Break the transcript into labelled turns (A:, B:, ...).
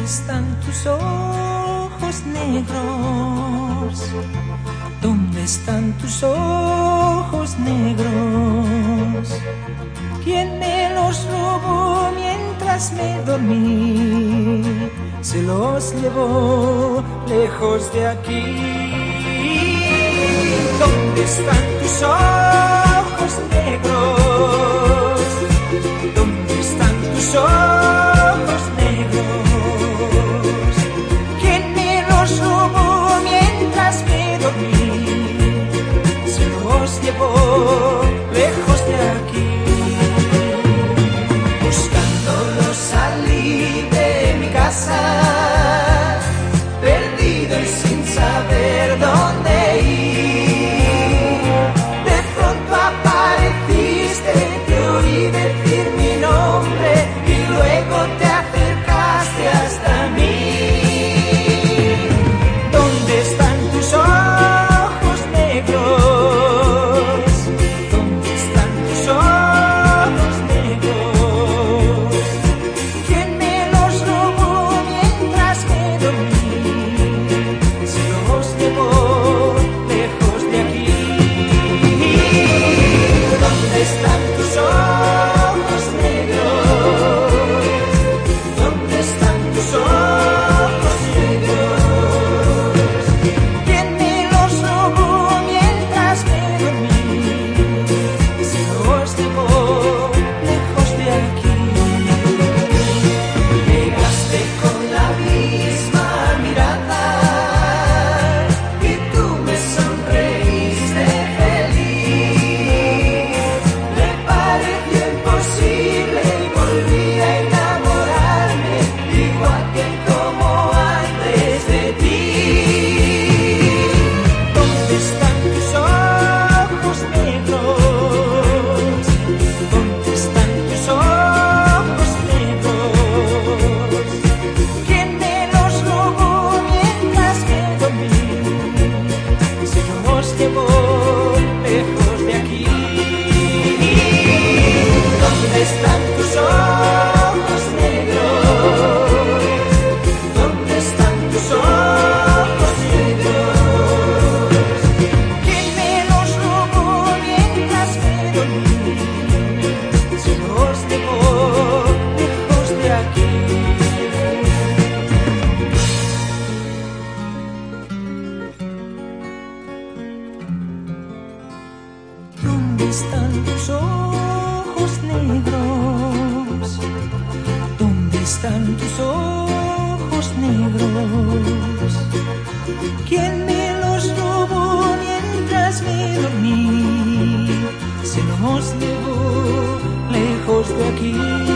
A: Dónde están tus ojos negros? ¿Dónde están tus ojos negros? ¿Quién me los robó mientras me dormí? Se los llevó lejos de aquí. ¿Dónde están tus ojos negros? salí de mi casa. Dónde están tus ojos negros? ¿Dónde están tus ojos negros? ¿Quién me los robó mientras me dormí? Se los llevó lejos de aquí.